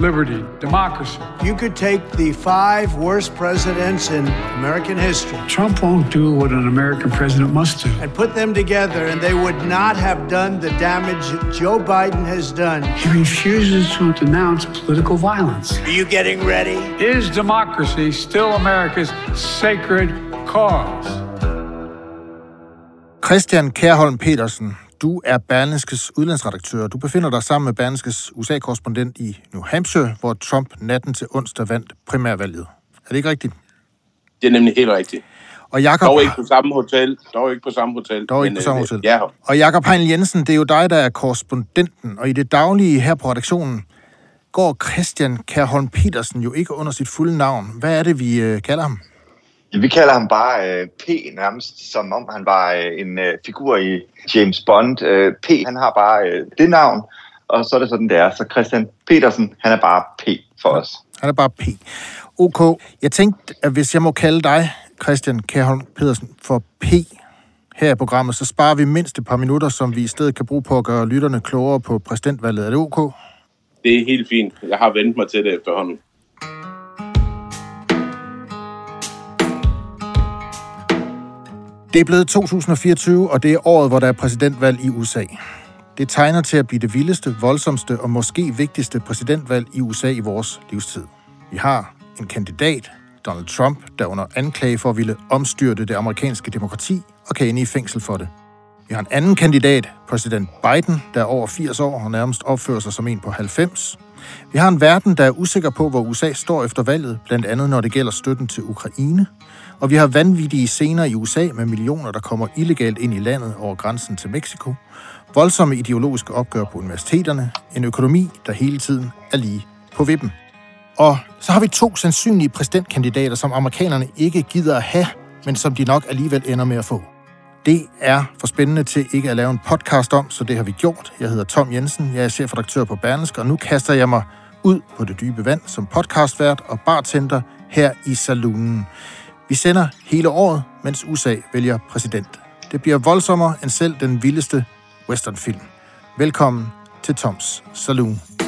liberty, democracy. You could take the five worst presidents in American history Trump won't do what an American president must do. and put them together, and they would not have done the damage Joe Biden has done. He refuses to denounce political violence. Are you getting ready? Is democracy still America's sacred cause? Christian Kærholm Petersen, du er Berlingskes udlandsredaktør. Du befinder dig sammen med Berlingskes USA-korrespondent i New Hampshire, hvor Trump natten til onsdag vandt primærvalget. Er det ikke rigtigt? Det er nemlig helt rigtigt. Og Jakob, Dog ikke på samme hotel. Dog ikke på samme hotel. Dog ikke men, på samme øh, hotel. Ja, og Jakob Heinl Jensen, det er jo dig, der er korrespondenten, og i det daglige her på redaktionen går Christian Kærholm Petersen jo ikke under sit fulde navn. Hvad er det, vi øh, kalder ham? Vi kalder ham bare øh, P nærmest, som om han var øh, en øh, figur i James Bond. Øh, P, han har bare øh, det navn, og så er det sådan, det er. Så Christian Petersen, han er bare P for os. Han er bare P. OK. Jeg tænkte, at hvis jeg må kalde dig, Christian Kærholm Petersen, for P her i programmet, så sparer vi mindst et par minutter, som vi i stedet kan bruge på at gøre lytterne klogere på præsidentvalget. Er det OK? det er helt fint. Jeg har vendt mig til det efterhånden. Det er blevet 2024, og det er året, hvor der er præsidentvalg i USA. Det tegner til at blive det vildeste, voldsomste og måske vigtigste præsidentvalg i USA i vores livstid. Vi har en kandidat, Donald Trump, der under anklage for at ville omstyrte det amerikanske demokrati og kan ende i fængsel for det. Vi har en anden kandidat, præsident Biden, der er over 80 år og nærmest opfører sig som en på 90. Vi har en verden, der er usikker på, hvor USA står efter valget, blandt andet når det gælder støtten til Ukraine. Og vi har vanvittige scener i USA med millioner, der kommer illegalt ind i landet over grænsen til Mexico. Voldsomme ideologiske opgør på universiteterne. En økonomi, der hele tiden er lige på vippen. Og så har vi to sandsynlige præsidentkandidater, som amerikanerne ikke gider at have, men som de nok alligevel ender med at få. Det er for spændende til ikke at lave en podcast om, så det har vi gjort. Jeg hedder Tom Jensen, jeg er chefredaktør på Berlingske, og nu kaster jeg mig ud på det dybe vand som podcastvært og bartender her i saloonen. Vi sender hele året, mens USA vælger præsident. Det bliver voldsommere end selv den vildeste westernfilm. Velkommen til Toms Saloon.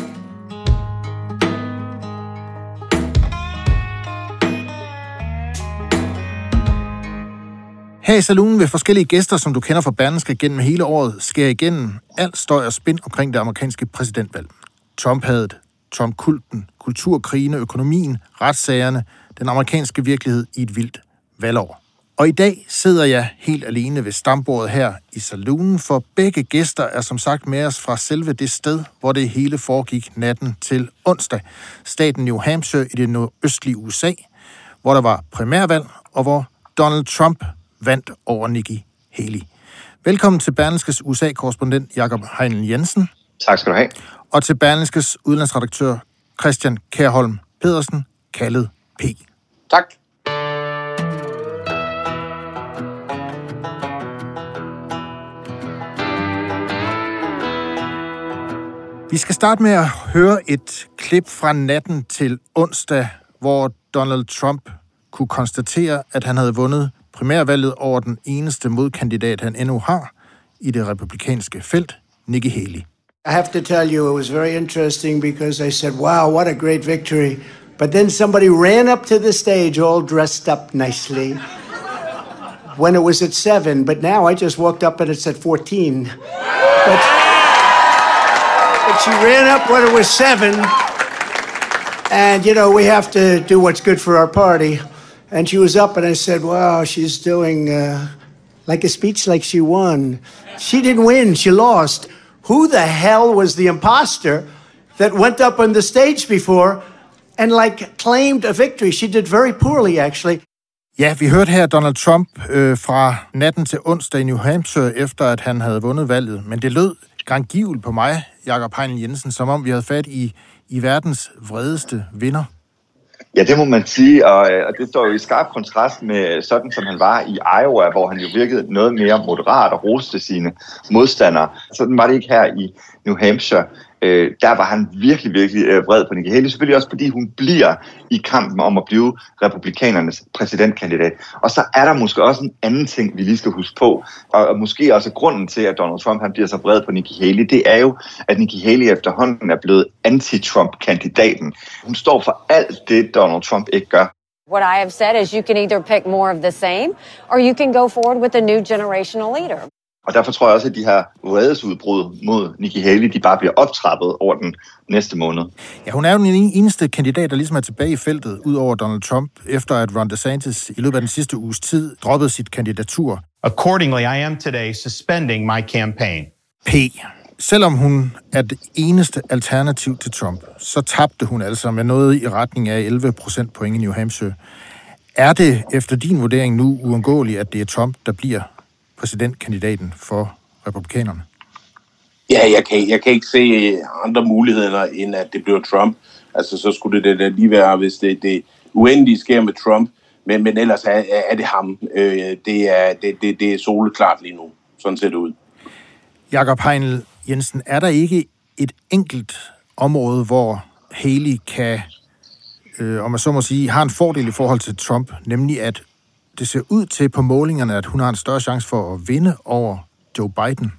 Her i saloonen vil forskellige gæster, som du kender fra Berlingske gennem hele året, skære igennem alt støj og spænd omkring det amerikanske præsidentvalg. Trump-hadet, Trump-kulten, kulturkrigene, økonomien, retssagerne, den amerikanske virkelighed i et vildt valgår. Og i dag sidder jeg helt alene ved stambordet her i saloonen, for begge gæster er som sagt med os fra selve det sted, hvor det hele foregik natten til onsdag. Staten New Hampshire i det nordøstlige USA, hvor der var primærvalg, og hvor Donald Trump vandt over Nikki Haley. Velkommen til Berlingskes USA-korrespondent Jakob Heinl Jensen, Tak skal du have. og til Berlingskes udlandsredaktør Christian Kærholm Pedersen, kaldet P. Tak. Vi skal starte med at høre et klip fra natten til onsdag, hvor Donald Trump kunne konstatere, at han havde vundet primærvalget over den eneste modkandidat, han endnu har i det republikanske felt, Nikki Haley. I have to tell you, it was very interesting because I said, wow, what a great victory. But then somebody ran up to the stage all dressed up nicely when it was at seven. But now I just walked up and it's at 14. But, but she ran up when it was seven. And, you know, we have to do what's good for our party. And she was up, and I said, wow, she's doing uh, like a speech like she won. She didn't win, she lost. Who the hell was the imposter that went up on the stage before and like claimed a victory? She did very poorly, actually. Ja, vi hørte her Donald Trump øh, fra natten til onsdag i New Hampshire, efter at han havde vundet valget. Men det lød grangivelt på mig, Jakob Heinl Jensen, som om vi havde fat i, i verdens vredeste vinder. Ja, det må man sige, og, øh, og det står jo i skarp kontrast med sådan, som han var i Iowa, hvor han jo virkede noget mere moderat og roste sine modstandere. Sådan var det ikke her i New Hampshire øh, der var han virkelig, virkelig øh, vred på Nikki Haley. Selvfølgelig også, fordi hun bliver i kampen om at blive republikanernes præsidentkandidat. Og så er der måske også en anden ting, vi lige skal huske på, og, og måske også grunden til, at Donald Trump han bliver så vred på Nikki Haley, det er jo, at Nikki Haley efterhånden er blevet anti-Trump-kandidaten. Hun står for alt det, Donald Trump ikke gør. What I have said is you can either pick more of the same, or you can go forward with a new generational leader. Og derfor tror jeg også, at de her vredesudbrud mod Nikki Haley, de bare bliver optrappet over den næste måned. Ja, hun er jo den eneste kandidat, der ligesom er tilbage i feltet, ud over Donald Trump, efter at Ron DeSantis i løbet af den sidste uges tid droppede sit kandidatur. Accordingly, I am today suspending my campaign. P. Selvom hun er det eneste alternativ til Trump, så tabte hun altså med noget i retning af 11 procent point i New Hampshire. Er det efter din vurdering nu uundgåeligt, at det er Trump, der bliver præsidentkandidaten for republikanerne? Ja, jeg kan, jeg kan ikke se andre muligheder, end at det bliver Trump. Altså, så skulle det da lige være, hvis det, det uendelige sker med Trump, men, men ellers er, er det ham. Øh, det, er, det, det, det er soleklart lige nu. Sådan ser det ud. Jakob Heinl Jensen, er der ikke et enkelt område, hvor Haley kan, øh, om man så må sige, har en fordel i forhold til Trump, nemlig at det ser ud til på målingerne, at hun har en større chance for at vinde over Joe Biden.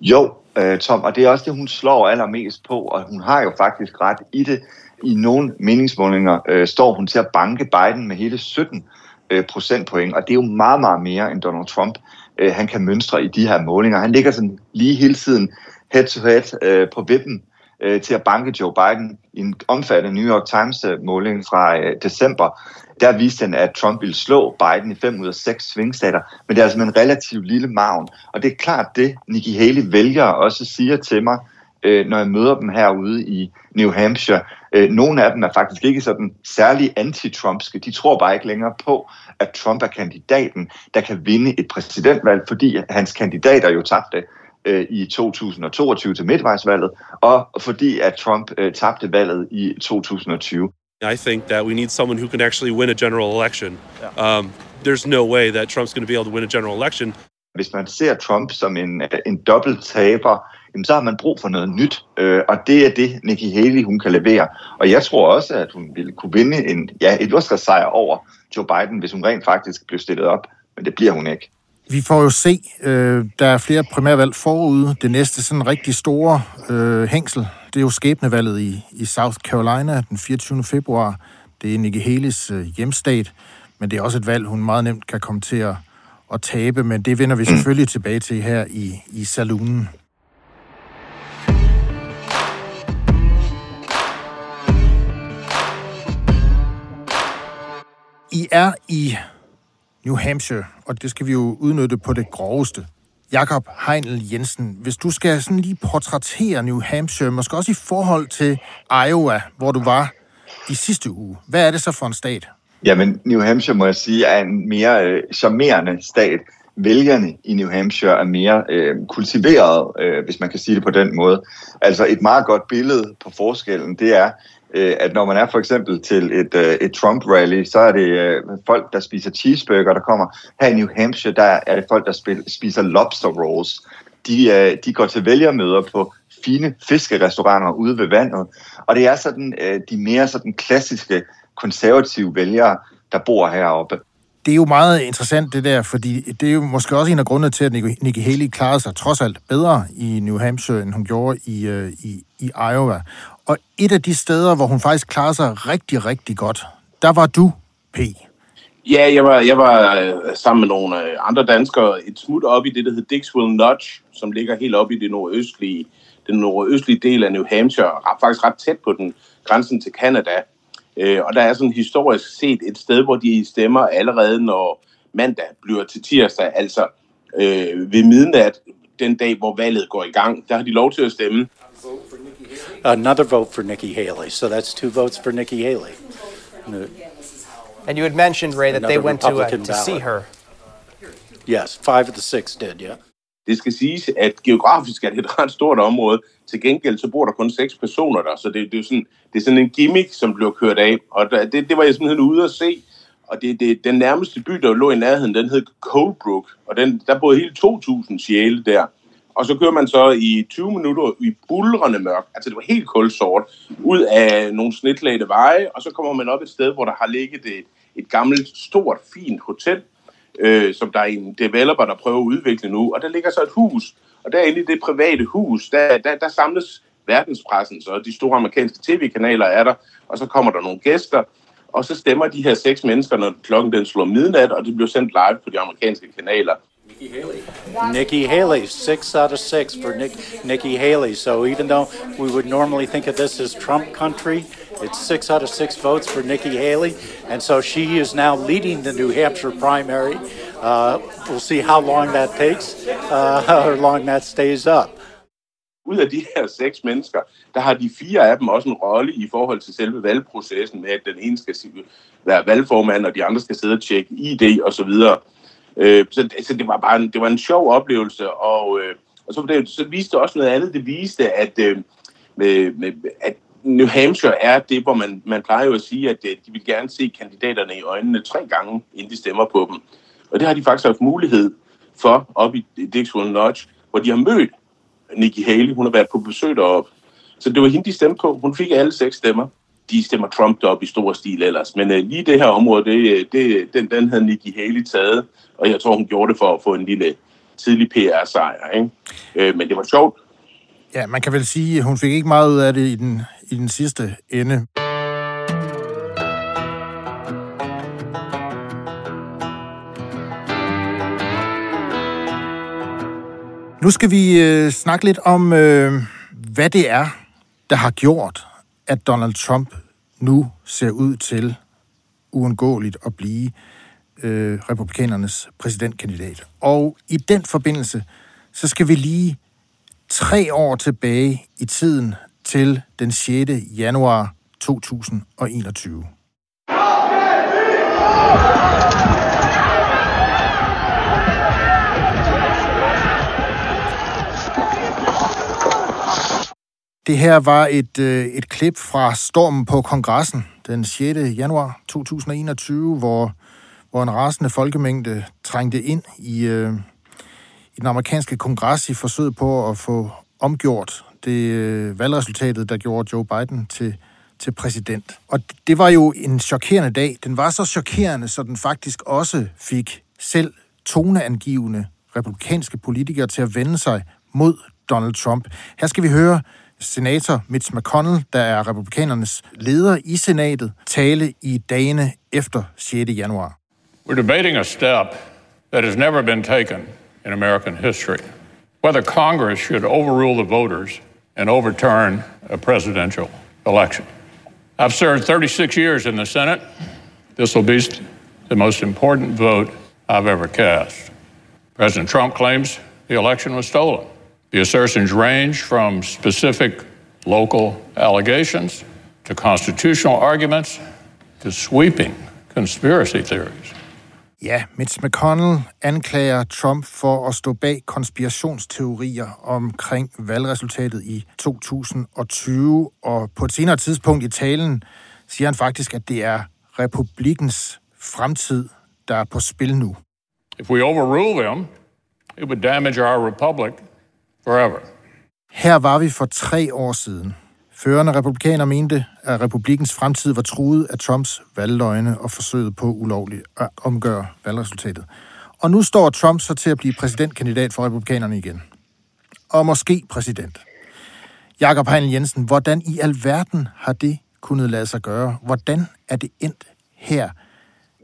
Jo, øh, Tom, og det er også det, hun slår allermest på, og hun har jo faktisk ret i det. I nogle meningsmålinger øh, står hun til at banke Biden med hele 17 øh, procentpoint, og det er jo meget, meget mere end Donald Trump. Øh, han kan mønstre i de her målinger. Han ligger sådan lige hele tiden head-to-head øh, på vippen øh, til at banke Joe Biden i en omfattende New York Times-måling fra øh, december der viste den, at Trump ville slå Biden i fem ud af seks svingstater, men det er altså med en relativt lille maven. Og det er klart det, Nikki Haley vælger også siger til mig, øh, når jeg møder dem herude i New Hampshire. Øh, nogle af dem er faktisk ikke sådan særlig anti-Trumpske. De tror bare ikke længere på, at Trump er kandidaten, der kan vinde et præsidentvalg, fordi hans kandidater jo tabte øh, i 2022 til midtvejsvalget, og fordi at Trump øh, tabte valget i 2020. I think that we need someone who can actually win a general election. Um, there's no way that Trump's going to be able to win a general election. Hvis man ser Trump som en, en dobbelt taber, så har man brug for noget nyt, øh, og det er det, Nikki Haley hun kan levere. Og jeg tror også, at hun ville kunne vinde en, ja, et Oscar-sejr over Joe Biden, hvis hun rent faktisk blev stillet op, men det bliver hun ikke. Vi får jo se, øh, der er flere primærvalg forude. Det næste sådan rigtig store øh, hængsel, det er jo skæbnevalget i, i South Carolina den 24. februar. Det er Nikki Haley's øh, hjemstat, men det er også et valg, hun meget nemt kan komme til at, at tabe, men det vender vi selvfølgelig tilbage til her i, i saloonen. I er i New Hampshire, og det skal vi jo udnytte på det groveste. Jakob Heinel Jensen, hvis du skal sådan lige portrættere New Hampshire, måske også i forhold til Iowa, hvor du var i sidste uge. Hvad er det så for en stat? Jamen, New Hampshire, må jeg sige, er en mere øh, charmerende stat. Vælgerne i New Hampshire er mere øh, kultiveret, øh, hvis man kan sige det på den måde. Altså et meget godt billede på forskellen, det er, Øh, at når man er for eksempel til et, øh, et Trump-rally, så er det øh, folk, der spiser cheeseburger, der kommer. Her i New Hampshire, der er det folk, der spiser lobster rolls. De, de går til vælgermøder på fine fiskerestauranter ude ved vandet. Og det er sådan de mere sådan klassiske konservative vælgere, der bor heroppe. Det er jo meget interessant det der, fordi det er jo måske også en af grundene til, at Nikki Haley klarede sig trods alt bedre i New Hampshire, end hun gjorde i, i, i Iowa. Og et af de steder, hvor hun faktisk klarede sig rigtig, rigtig godt, der var du, P. Ja, jeg var, jeg var øh, sammen med nogle øh, andre danskere et smut op i det, der hedder Dixwell Notch, som ligger helt op i det nordøstlige, den nordøstlige del af New Hampshire, faktisk ret tæt på den grænsen til Canada. Øh, og der er sådan historisk set et sted, hvor de stemmer allerede, når mandag bliver til tirsdag, altså øh, ved midnat, den dag, hvor valget går i gang. Der har de lov til at stemme. Another vote for Nikki Haley. So that's two votes for Nikki Haley. And you had mentioned, Ray, that they went to, uh, to see her. Yes, five of the six did, yeah. Det skal siges, at geografisk er det et ret stort område. Til gengæld så bor der kun seks personer der, så det, det, er, sådan, det er sådan en gimmick, som bliver kørt af. Og det, det var jeg simpelthen ude at se. Og det, det, den nærmeste by, der lå i nærheden, den hed Colebrook, og den, der boede hele 2.000 sjæle der. Og så kører man så i 20 minutter i bulrende mørk, altså det var helt kulsort, ud af nogle snitlagte veje, og så kommer man op et sted, hvor der har ligget et, et gammelt, stort, fint hotel, øh, som der er en developer, der prøver at udvikle nu, og der ligger så et hus, og derinde i det private hus, der, der, der samles verdenspressen, så de store amerikanske tv-kanaler er der, og så kommer der nogle gæster, og så stemmer de her seks mennesker, når klokken den slår midnat, og det bliver sendt live på de amerikanske kanaler. Nikki Haley. Nikki Haley, six out of six for Nick, Nikki Haley. So even though we would normally think of this as Trump country, it's six out of six votes for Nikki Haley. And so she is now leading the New Hampshire primary. Uh, we'll see how long that takes, uh, how long that stays up. Ud af de her seks mennesker, der har de fire af dem også en rolle i forhold til selve valgprocessen med, at den ene skal være valgformand, og de andre skal sidde og tjekke ID og så videre. Øh, så, så det var bare en, det var en sjov oplevelse, og, øh, og så, det, så viste det også noget andet. Det viste, at, øh, med, med, at New Hampshire er det, hvor man, man plejer jo at sige, at øh, de vil gerne se kandidaterne i øjnene tre gange, inden de stemmer på dem. Og det har de faktisk haft mulighed for op i Dixon Lodge, hvor de har mødt Nikki Haley. Hun har været på besøg deroppe. Så det var hende, de stemte på. Hun fik alle seks stemmer. De stemmer Trump op i stor stil ellers. Men øh, lige det her område, det, øh, det, den, den havde Nikki Haley taget. Og jeg tror, hun gjorde det for at få en lille tidlig PR-sejr. Ikke? Øh, men det var sjovt. Ja, man kan vel sige, at hun fik ikke meget ud af det i den, i den sidste ende. Nu skal vi øh, snakke lidt om, øh, hvad det er, der har gjort, at Donald Trump nu ser ud til uundgåeligt at blive øh, republikanernes præsidentkandidat. Og i den forbindelse, så skal vi lige tre år tilbage i tiden til den 6. januar 2021. Det her var et, øh, et klip fra stormen på kongressen den 6. januar 2021, hvor, hvor en rasende folkemængde trængte ind i, øh, i den amerikanske kongres i forsøg på at få omgjort det øh, valgresultatet, der gjorde Joe Biden til, til præsident. Og det var jo en chokerende dag. Den var så chokerende, så den faktisk også fik selv toneangivende republikanske politikere til at vende sig mod Donald Trump. Her skal vi høre senator Mitch McConnell, der er republikanernes leder i senatet, tale i dagene efter 6. januar. We're debating a step that has never been taken in American history. Whether Congress should overrule the voters and overturn a presidential election. I've served 36 years in the Senate. This will be the most important vote I've ever cast. President Trump claims the election was stolen. The assertions range from specific local allegations to constitutional arguments to sweeping conspiracy theories. Ja, Mitch McConnell anklager Trump for at stå bag konspirationsteorier omkring valgresultatet i 2020, og på et senere tidspunkt i talen siger han faktisk, at det er republikens fremtid, der er på spil nu. If we overrule them, it would damage our republic forever. Her var vi for tre år siden. Førende republikaner mente, at republikens fremtid var truet af Trumps valgløgne og forsøget på ulovligt at omgøre valgresultatet. Og nu står Trump så til at blive præsidentkandidat for republikanerne igen. Og måske præsident. Jakob Heinl Jensen, hvordan i alverden har det kunnet lade sig gøre? Hvordan er det endt her?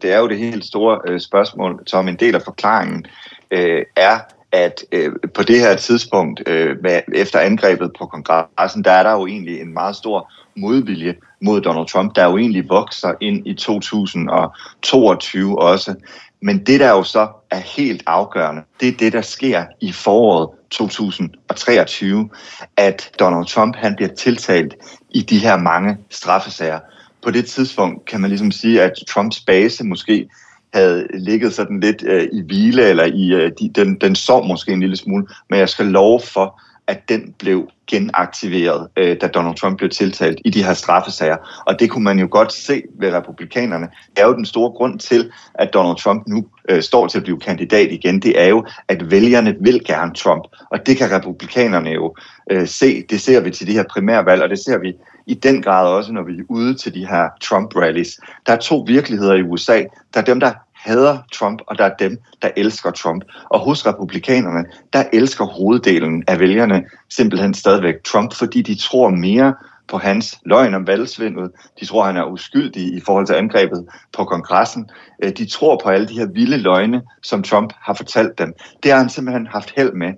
Det er jo det helt store øh, spørgsmål, som en del af forklaringen øh, er, at øh, på det her tidspunkt, øh, med, efter angrebet på kongressen, der er der jo egentlig en meget stor modvilje mod Donald Trump, der jo egentlig vokser ind i 2022 også. Men det, der jo så er helt afgørende, det er det, der sker i foråret 2023, at Donald Trump han bliver tiltalt i de her mange straffesager. På det tidspunkt kan man ligesom sige, at Trumps base måske havde ligget sådan lidt øh, i hvile, eller i øh, de, den, den sov måske en lille smule, men jeg skal love for, at den blev genaktiveret, øh, da Donald Trump blev tiltalt i de her straffesager. Og det kunne man jo godt se ved republikanerne. Det er jo den store grund til, at Donald Trump nu øh, står til at blive kandidat igen. Det er jo, at vælgerne vil gerne Trump. Og det kan republikanerne jo øh, se. Det ser vi til de her primærvalg, og det ser vi i den grad også, når vi er ude til de her Trump-rallies. Der er to virkeligheder i USA. Der er dem, der hader Trump, og der er dem, der elsker Trump. Og hos republikanerne, der elsker hoveddelen af vælgerne simpelthen stadigvæk Trump, fordi de tror mere på hans løgn om valgsvindet. De tror, han er uskyldig i forhold til angrebet på kongressen. Øh, de tror på alle de her vilde løgne, som Trump har fortalt dem. Det har han simpelthen haft held med.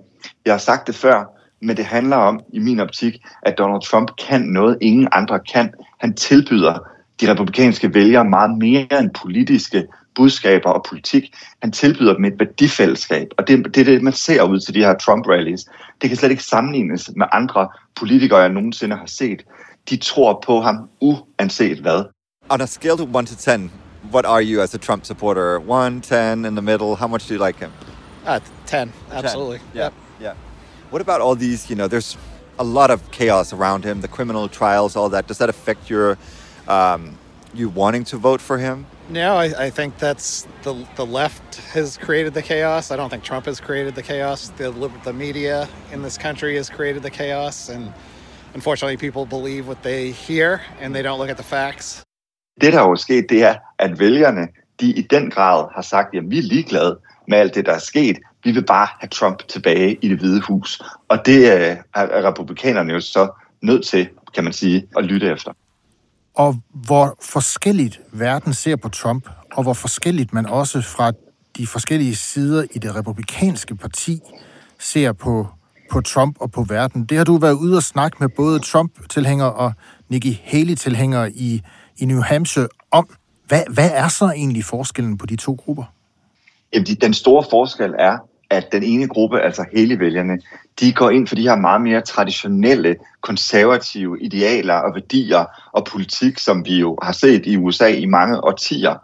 Jeg har sagt det før, men det handler om, i min optik, at Donald Trump kan noget, ingen andre kan. Han tilbyder de republikanske vælgere meget mere end politiske budskaber og politik. Han tilbyder dem et værdifællesskab, og det, det er det, man ser ud til de her Trump-rallies. Det kan slet ikke sammenlignes med andre politikere, jeg nogensinde har set. De tror på ham uanset hvad. On a scale to 1 to 10, what are you as a Trump supporter? 1, 10, in the middle? How much do you like him? Uh, 10, absolutely. 10. Yeah, yep. yeah. What about all these, you know, there's a lot of chaos around him, the criminal trials, all that. Does that affect your, um, you wanting to vote for him? No, I, I, think that's the the left has created the chaos. I don't think Trump has created the chaos. The the media in this country has created the chaos, and unfortunately, people believe what they hear, and they don't look at the facts. Det, der er sket, det er, at vælgerne, de i den grad har sagt, at vi er ligeglade med alt det, der er sket. Vi vil bare have Trump tilbage i det hvide hus. Og det er republikanerne jo så nødt til, kan man sige, at lytte efter og hvor forskelligt verden ser på Trump, og hvor forskelligt man også fra de forskellige sider i det republikanske parti ser på, på Trump og på verden. Det har du været ude og snakke med både Trump-tilhængere og Nikki Haley-tilhængere i, i New Hampshire om. Hvad, hvad er så egentlig forskellen på de to grupper? Jamen, den store forskel er, at den ene gruppe, altså hele vælgerne, de går ind for de her meget mere traditionelle, konservative idealer og værdier og politik, som vi jo har set i USA i mange årtier.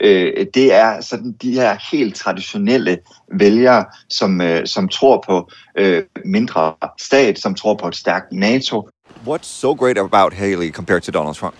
Øh, det er sådan de her helt traditionelle vælgere, som, øh, som tror på øh, mindre stat, som tror på et stærkt NATO. What's so great about Haley compared to Donald Trump?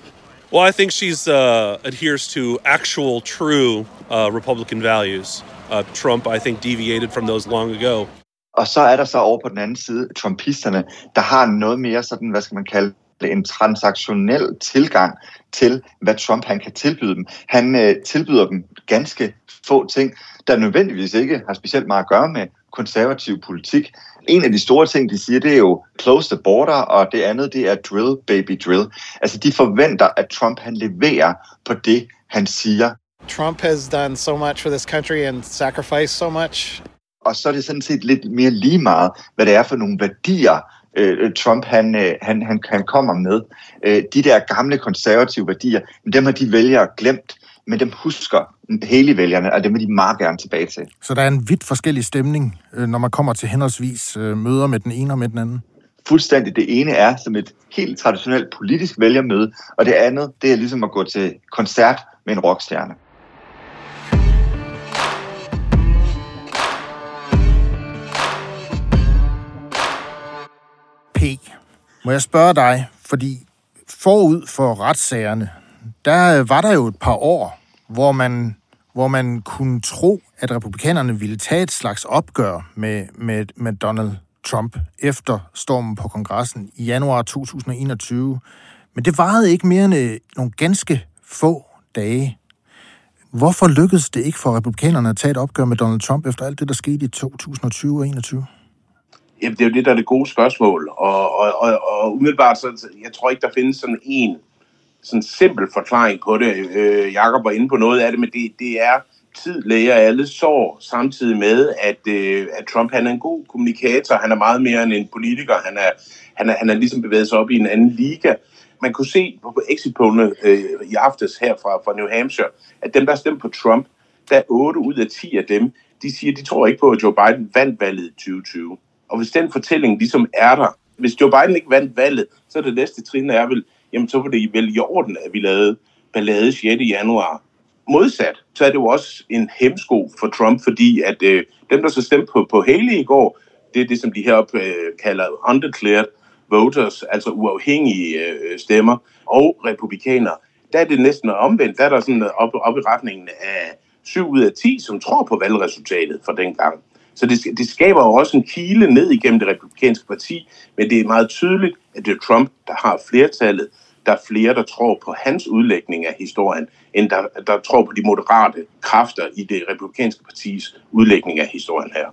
Well, I think she's uh, adheres to actual, true uh, Republican values. Uh, Trump, I think, deviated from those long ago. Og så er der så over på den anden side trumpisterne, der har noget mere sådan, hvad skal man kalde det, en transaktionel tilgang til, hvad Trump han kan tilbyde dem. Han øh, tilbyder dem ganske få ting, der nødvendigvis ikke har specielt meget at gøre med konservativ politik. En af de store ting, de siger, det er jo close the border, og det andet, det er drill, baby drill. Altså, de forventer, at Trump han leverer på det, han siger. Trump has done so much for this country and sacrificed so much. Og så er det sådan set lidt mere lige meget, hvad det er for nogle værdier, øh, Trump han, øh, han, han, han kommer med. Øh, de der gamle konservative værdier, dem har de vælgere glemt, men dem husker hele vælgerne, og dem vil de meget gerne tilbage til. Så der er en vidt forskellig stemning, øh, når man kommer til henholdsvis øh, møder med den ene og med den anden? Fuldstændig. Det ene er som et helt traditionelt politisk vælgermøde, og det andet, det er ligesom at gå til koncert med en rockstjerne. Må jeg spørge dig, fordi forud for retssagerne, der øh, var der jo et par år, hvor man, hvor man kunne tro, at republikanerne ville tage et slags opgør med, med, med Donald Trump efter stormen på kongressen i januar 2021. Men det varede ikke mere end øh, nogle ganske få dage. Hvorfor lykkedes det ikke for republikanerne at tage et opgør med Donald Trump efter alt det, der skete i 2020 og 2021? Jamen, det er jo det, der er det gode spørgsmål. Og, og, og, og umiddelbart, så jeg tror ikke, der findes sådan en sådan simpel forklaring på det. Øh, Jakob var inde på noget af det, men det, det er tid læger alle sår, samtidig med, at, øh, at Trump han er en god kommunikator. Han er meget mere end en politiker. Han er, han er, han er ligesom bevæget sig op i en anden liga. Man kunne se på exit øh, i aftes her fra, fra New Hampshire, at dem, der stemte på Trump, der er 8 ud af 10 af dem, de siger, de tror ikke på, at Joe Biden vandt valget i 2020. Og hvis den fortælling ligesom er der, hvis Joe Biden ikke vandt valget, så er det næste trin er vel, jamen så var det vel i orden, at vi lavede ballade 6. januar modsat, så er det jo også en hemsko for Trump, fordi at øh, dem, der så stemte på, på Haley i går, det er det, som de heroppe øh, kalder undeclared voters, altså uafhængige øh, stemmer, og republikanere. Der er det næsten omvendt. Der er der sådan op, op i retningen af 7 ud af 10, som tror på valgresultatet for den gang. Så det, det skaber jo også en kile ned igennem det republikanske parti, men det er meget tydeligt, at det er Trump, der har flertallet. Der er flere, der tror på hans udlægning af historien, end der, der tror på de moderate kræfter i det republikanske partis udlægning af historien her.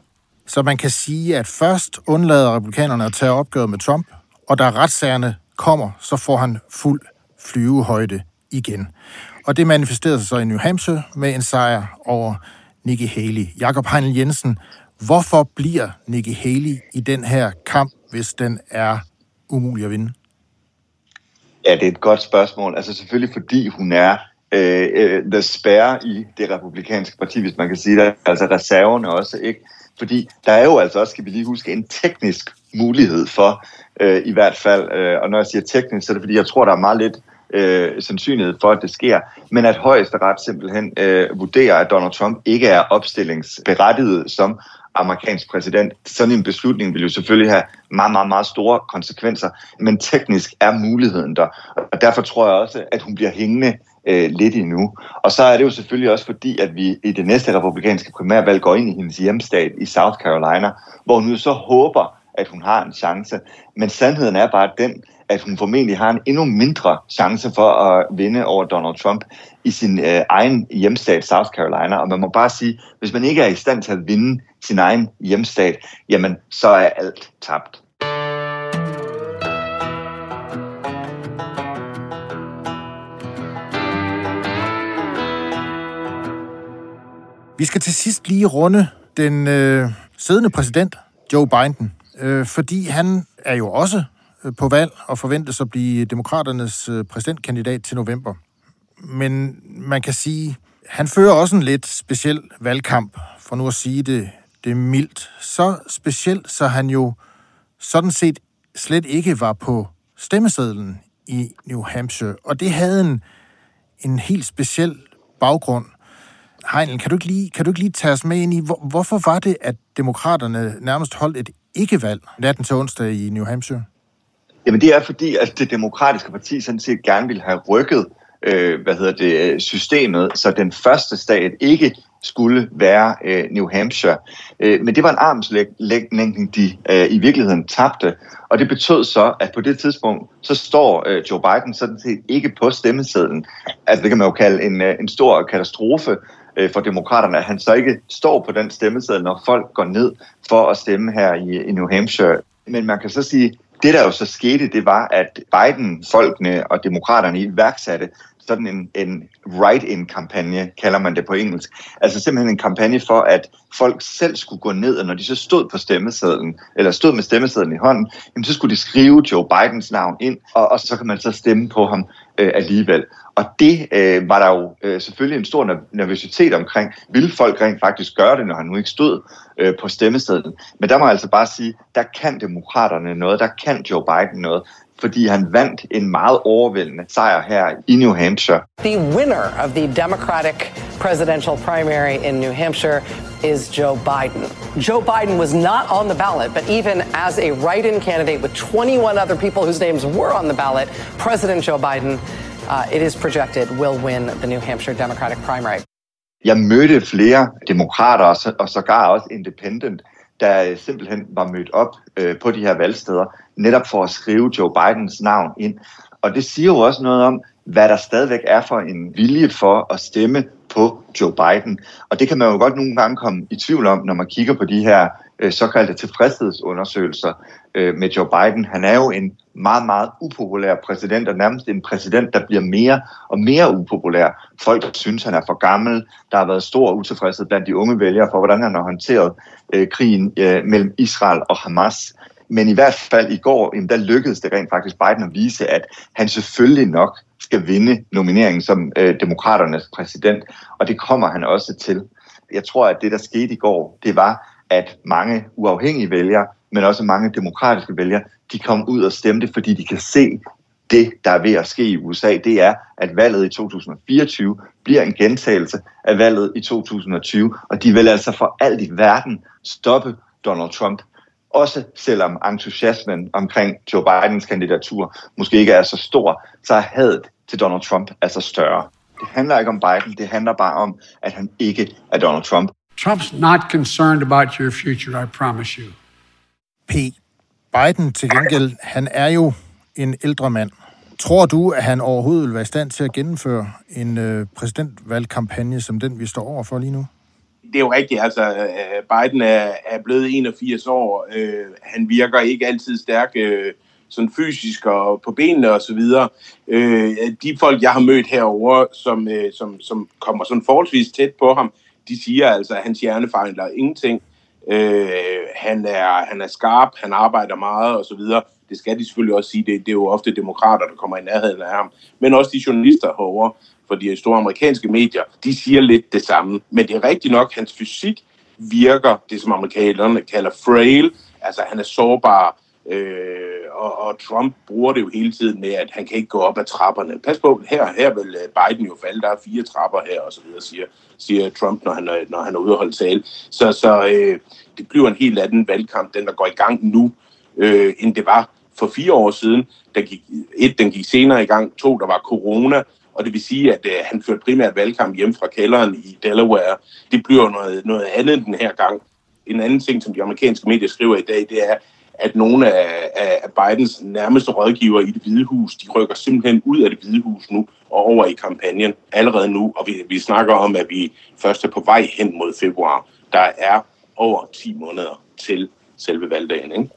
Så man kan sige, at først undlader republikanerne at tage opgøret med Trump, og da retssagerne kommer, så får han fuld flyvehøjde igen. Og det manifesterede sig så i New Hampshire med en sejr over Nikki Haley. Jakob Heinl Jensen, hvorfor bliver Nikki Haley i den her kamp, hvis den er umulig at vinde? Ja, det er et godt spørgsmål. Altså selvfølgelig fordi hun er øh, der the spare i det republikanske parti, hvis man kan sige det. Altså reserverne også, ikke? Fordi der er jo altså også, skal vi lige huske, en teknisk mulighed for, øh, i hvert fald, øh, og når jeg siger teknisk, så er det fordi, jeg tror, der er meget lidt øh, sandsynlighed for, at det sker, men at højesteret simpelthen øh, vurderer, at Donald Trump ikke er opstillingsberettiget som amerikansk præsident. Sådan en beslutning vil jo selvfølgelig have meget, meget, meget store konsekvenser, men teknisk er muligheden der, og derfor tror jeg også, at hun bliver hængende øh, lidt endnu. Og så er det jo selvfølgelig også fordi, at vi i det næste republikanske primærvalg går ind i hendes hjemstat i South Carolina, hvor hun jo så håber, at hun har en chance. Men sandheden er bare den, at hun formentlig har en endnu mindre chance for at vinde over Donald Trump i sin øh, egen hjemstat, South Carolina. Og man må bare sige, hvis man ikke er i stand til at vinde sin egen hjemstat, jamen så er alt tabt. Vi skal til sidst lige runde den øh, siddende præsident, Joe Biden, øh, fordi han er jo også Øh, på valg og forventes at blive demokraternes øh, præsidentkandidat til november. Men man kan sige, han fører også en lidt speciel valgkamp, for nu at sige det, det er mildt. Så specielt, så han jo sådan set slet ikke var på stemmesedlen i New Hampshire. Og det havde en, en helt speciel baggrund. Heinl, kan du, ikke lige, kan du ikke lige tage os med ind i, hvor, hvorfor var det, at demokraterne nærmest holdt et ikke-valg natten til onsdag i New Hampshire? Jamen det er fordi, at det demokratiske parti sådan set gerne vil have rykket øh, hvad hedder det, systemet, så den første stat ikke skulle være øh, New Hampshire. Øh, men det var en armslægning, de øh, i virkeligheden tabte, og det betød så, at på det tidspunkt, så står øh, Joe Biden sådan set ikke på stemmesedlen. Altså det kan man jo kalde en, øh, en stor katastrofe øh, for demokraterne, at han så ikke står på den stemmeseddel, når folk går ned for at stemme her i, i New Hampshire. Men man kan så sige, det der jo så skete, det var, at Biden-folkene og demokraterne iværksatte sådan en, en write-in-kampagne, kalder man det på engelsk. Altså simpelthen en kampagne for, at folk selv skulle gå ned, og når de så stod på stemmesedlen, eller stod med stemmesedlen i hånden, jamen så skulle de skrive Joe Bidens navn ind, og, og så kan man så stemme på ham øh, alligevel. Og det øh, var der jo øh, selvfølgelig en stor nervøsitet omkring. Vil folk rent faktisk gøre det, når han nu ikke stod øh, på stemmestedet. Men der må jeg altså bare sige, der kan demokraterne noget, der kan Joe Biden noget fordi han vandt en meget overvældende sejr her i New Hampshire. The winner of the Democratic presidential primary in New Hampshire is Joe Biden. Joe Biden was not on the ballot, but even as a write-in candidate with 21 other people whose names were on the ballot, President Joe Biden, uh, it is projected, will win the New Hampshire Democratic primary. Jeg mødte flere demokrater og sågar også independent, der simpelthen var mødt op øh, på de her valgsteder, netop for at skrive Joe Bidens navn ind. Og det siger jo også noget om, hvad der stadigvæk er for en vilje for at stemme på Joe Biden. Og det kan man jo godt nogle gange komme i tvivl om, når man kigger på de her øh, såkaldte tilfredshedsundersøgelser øh, med Joe Biden. Han er jo en meget, meget upopulær præsident, og nærmest en præsident, der bliver mere og mere upopulær. Folk synes, han er for gammel. Der har været stor utilfredshed blandt de unge vælgere for, hvordan han har håndteret øh, krigen øh, mellem Israel og Hamas. Men i hvert fald i går, jamen, der lykkedes det rent faktisk Biden at vise, at han selvfølgelig nok skal vinde nomineringen som øh, demokraternes præsident, og det kommer han også til. Jeg tror, at det, der skete i går, det var, at mange uafhængige vælgere, men også mange demokratiske vælgere, de kom ud og stemte, fordi de kan se det, der er ved at ske i USA, det er, at valget i 2024 bliver en gentagelse af valget i 2020, og de vil altså for alt i verden stoppe Donald Trump. Også selvom entusiasmen omkring Joe Bidens kandidatur måske ikke er så stor, så er hadet til Donald Trump altså større. Det handler ikke om Biden, det handler bare om, at han ikke er Donald Trump. Trump's not concerned about your future, I promise you. P. Biden til gengæld, han er jo en ældre mand. Tror du, at han overhovedet vil være i stand til at gennemføre en øh, præsidentvalgkampagne som den, vi står over for lige nu? Det er jo rigtigt, altså øh, Biden er, er blevet 81 år. Øh, han virker ikke altid stærk øh, sådan fysisk og på benene og så videre. Øh, de folk, jeg har mødt herover, som, øh, som, som kommer sådan forholdsvis tæt på ham, de siger altså, at hans hjerne fejler ingenting. Øh, han, er, han er skarp, han arbejder meget og så videre. Det skal de selvfølgelig også sige. Det, det er jo ofte demokrater, der kommer i nærheden af ham. Men også de journalister herovre for de store amerikanske medier, de siger lidt det samme. Men det er rigtigt nok, hans fysik virker, det som amerikanerne kalder frail. Altså han er sårbar, Øh, og, og Trump bruger det jo hele tiden med, at han kan ikke gå op ad trapperne. Pas på, her, her vil øh, Biden jo falde, der er fire trapper her, og så videre, siger, siger Trump, når han, øh, når han er ude og holde tale. Så, så øh, det bliver en helt anden valgkamp, den der går i gang nu, øh, end det var for fire år siden. Den gik, et, den gik senere i gang, to, der var corona, og det vil sige, at øh, han førte primært valgkamp hjem fra kælderen i Delaware. Det bliver noget, noget andet den her gang. En anden ting, som de amerikanske medier skriver i dag, det er, at nogle af, af Bidens nærmeste rådgivere i det hvide hus, de rykker simpelthen ud af det hvide hus nu og over i kampagnen allerede nu. Og vi, vi snakker om, at vi først er på vej hen mod februar. Der er over 10 måneder til selve valgdagen. Ikke?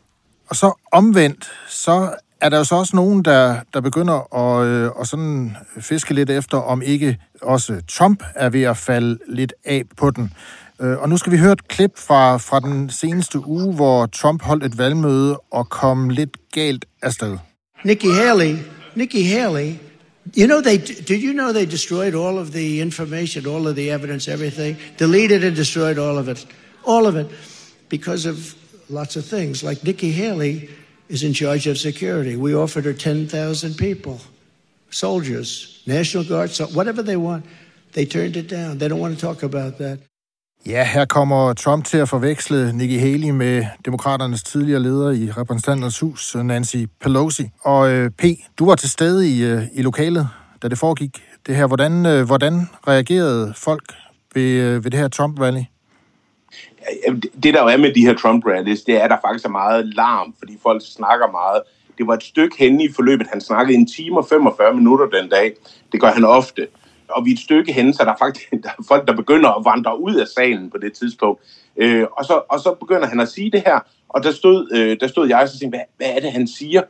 Og så omvendt, så er der jo så også nogen, der, der begynder at, øh, at sådan fiske lidt efter, om ikke også Trump er ved at falde lidt af på den. Øh, og nu skal vi høre et klip fra, fra den seneste uge, hvor Trump holdt et valgmøde og kom lidt galt afsted. Nikki Haley, Nikki Haley, you know they did you know they destroyed all of the information, all of the evidence, everything, deleted and destroyed all of it, all of it, because of lots of things. Like Nikki Haley is in charge of security. We offered her ten thousand people, soldiers, National Guard, so whatever they want. They turned it down. They don't want to talk about that. Ja, her kommer Trump til at forveksle Nikki Haley med demokraternes tidligere leder i repræsentanternes hus, Nancy Pelosi. Og øh, P, du var til stede i, øh, i lokalet, da det foregik. Det her, hvordan, øh, hvordan reagerede folk ved, øh, ved det her Trump-rally? Det, der jo er med de her Trump-rallies, det er, at der faktisk er meget larm, fordi folk snakker meget. Det var et stykke henne i forløbet. Han snakkede en time og 45 minutter den dag. Det gør han ofte og vi er et stykke hen, så der er faktisk der er folk, der begynder at vandre ud af salen på det tidspunkt. Øh, og, så, og så begynder han at sige det her, og der stod, øh, der stod jeg og tænkte, hvad, hvad er det, han siger?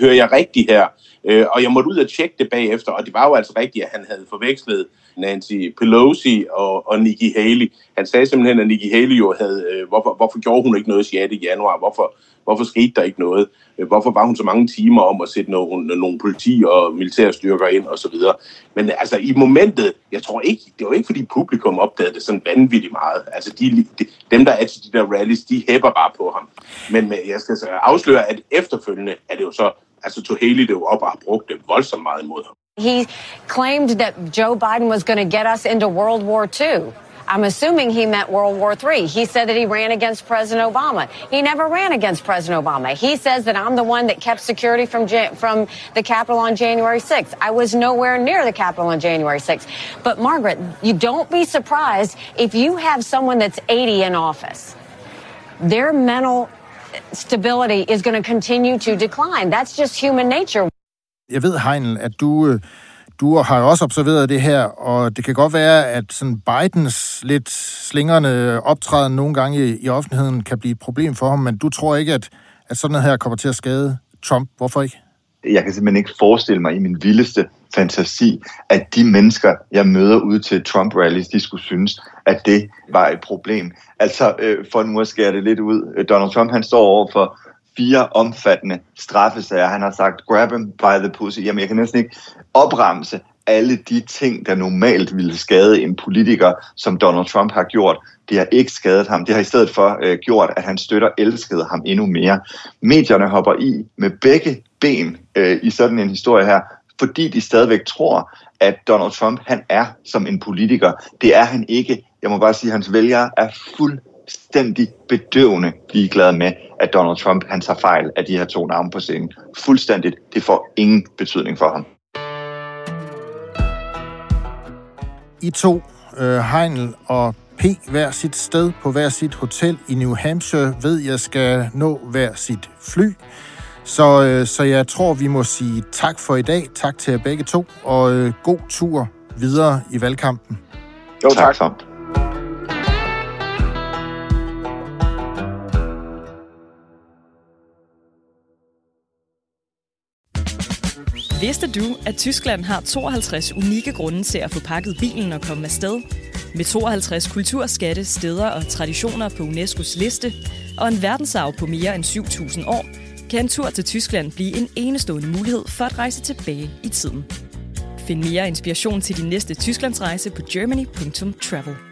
Hører jeg rigtigt her? Øh, og jeg måtte ud og tjekke det bagefter, og det var jo altså rigtigt, at han havde forvekslet Nancy Pelosi og, og Nikki Haley. Han sagde simpelthen, at Nikki Haley jo havde, øh, hvorfor, hvorfor gjorde hun ikke noget 6. januar? Hvorfor, hvorfor skete der ikke noget? Øh, hvorfor var hun så mange timer om at sætte nogle, nogle politi- og militærstyrker ind og så videre? Men altså i momentet, jeg tror ikke, det var ikke fordi publikum opdagede det sådan vanvittigt meget. Altså de, de, dem, der er til de der rallies, de hæpper bare på ham. Men, men jeg skal så afsløre, at efterfølgende er det jo så, altså tog det er jo op og har brugt det er voldsomt meget imod ham. He claimed that Joe Biden was going to get us into World War II. I'm assuming he meant World War III. He said that he ran against President Obama. He never ran against President Obama. He says that I'm the one that kept security from from the Capitol on January 6th. I was nowhere near the Capitol on January 6th. But Margaret, you don't be surprised if you have someone that's 80 in office. Their mental stability is going to continue to decline. That's just human nature. Jeg ved, Heinl, at du, øh, du har også observeret det her, og det kan godt være, at sådan Bidens lidt slingrende optræden nogle gange i, i offentligheden kan blive et problem for ham, men du tror ikke, at, at sådan noget her kommer til at skade Trump. Hvorfor ikke? Jeg kan simpelthen ikke forestille mig i min vildeste fantasi, at de mennesker, jeg møder ude til Trump-rallies, de skulle synes, at det var et problem. Altså, øh, for nu at skære det lidt ud. Øh, Donald Trump, han står over for fire omfattende straffesager. Han har sagt, grab him by the pussy. Jamen, jeg kan næsten ikke opremse alle de ting, der normalt ville skade en politiker, som Donald Trump har gjort. Det har ikke skadet ham. Det har i stedet for øh, gjort, at han støtter elskede ham endnu mere. Medierne hopper i med begge ben øh, i sådan en historie her, fordi de stadigvæk tror, at Donald Trump, han er som en politiker. Det er han ikke. Jeg må bare sige, at hans vælgere er fuldstændig bedøvende ligeglade med, at Donald Trump han tager fejl af de her to navne på scenen. Fuldstændigt. Det får ingen betydning for ham. I to, øh, Heinl og P, hver sit sted på hver sit hotel i New Hampshire, ved jeg skal nå hver sit fly. Så, øh, så jeg tror, vi må sige tak for i dag. Tak til jer begge to, og øh, god tur videre i valgkampen. Jo, tak. tak. Vidste du, at Tyskland har 52 unikke grunde til at få pakket bilen og komme afsted? Med 52 kulturskatte, steder og traditioner på UNESCO's liste, og en verdensarv på mere end 7.000 år, kan en tur til Tyskland blive en enestående mulighed for at rejse tilbage i tiden. Find mere inspiration til din næste Tysklandsrejse på germany.travel.